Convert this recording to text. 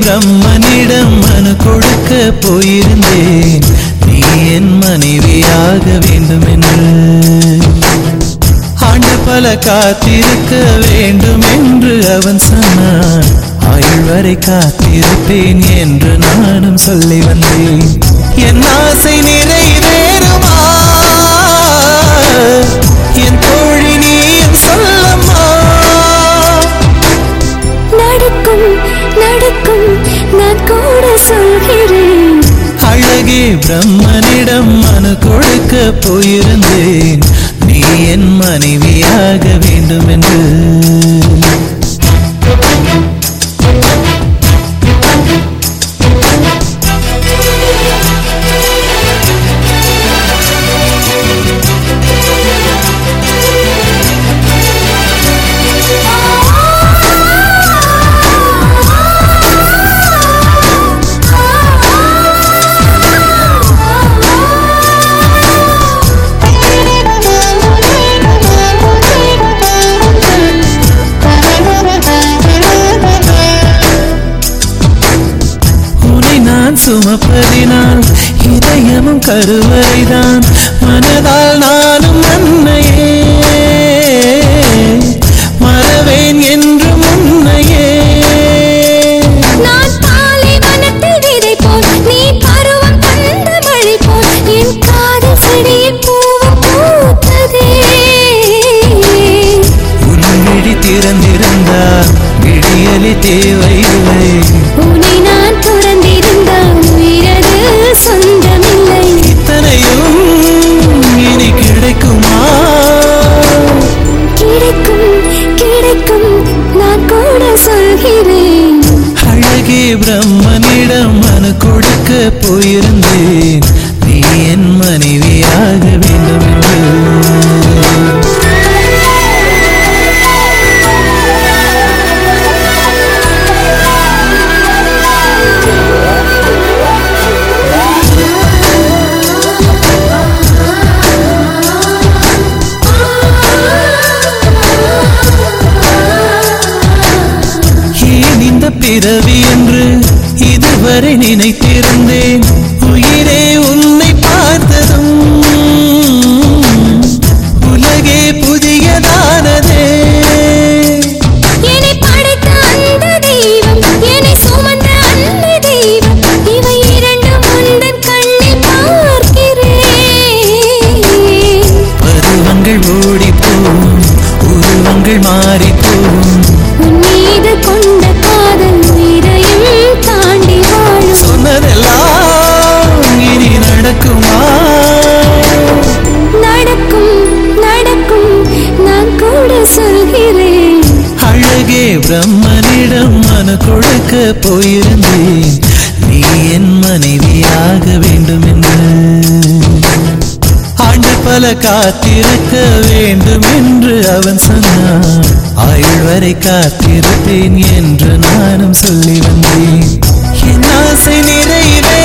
பிரம்மனிடம் மனு கொடுக்க போயிருந்தேன். நீ என் மனைவியாக வேண்டும் என்று. ஆண்டு பல காத்திருக்க வேண்டும் என்று அவன் சொன்னான். ஆயுள் வரை காத்திருப்பேன் என்று நானும் சொல்லி வந்தேன். என் ஆசை நீ பிரம்மனிடம் மனு கொடுக்க போயிருந்தேன். நீ என் மனைவியாக வேண்டும் என்று நான் சுமப்பதினால் இதயமும் கருவறைதான். மனதால் நானும் அன்னையே மறவேன் என்று முன்னையே நான் பாலைவனத்தில் விதை கிடைக்கும். கிடைக்கும் நான் கூட சொல்கிறேன். அழகே பிரம்மனிடம் மனு கொடுக்க போயிருந்த இதுவரை நினைத்திருந்தேன். போயிருந்தேன். நீ என் மனைவியாக வேண்டும் என்று ஆண்டு பல காத்திருக்க வேண்டும் என்று அவன் சொன்னான். ஆயுள் வரை காத்திருப்பேன் என்று நானும் சொல்லி வந்தேன். என் ஆசை நிறைவே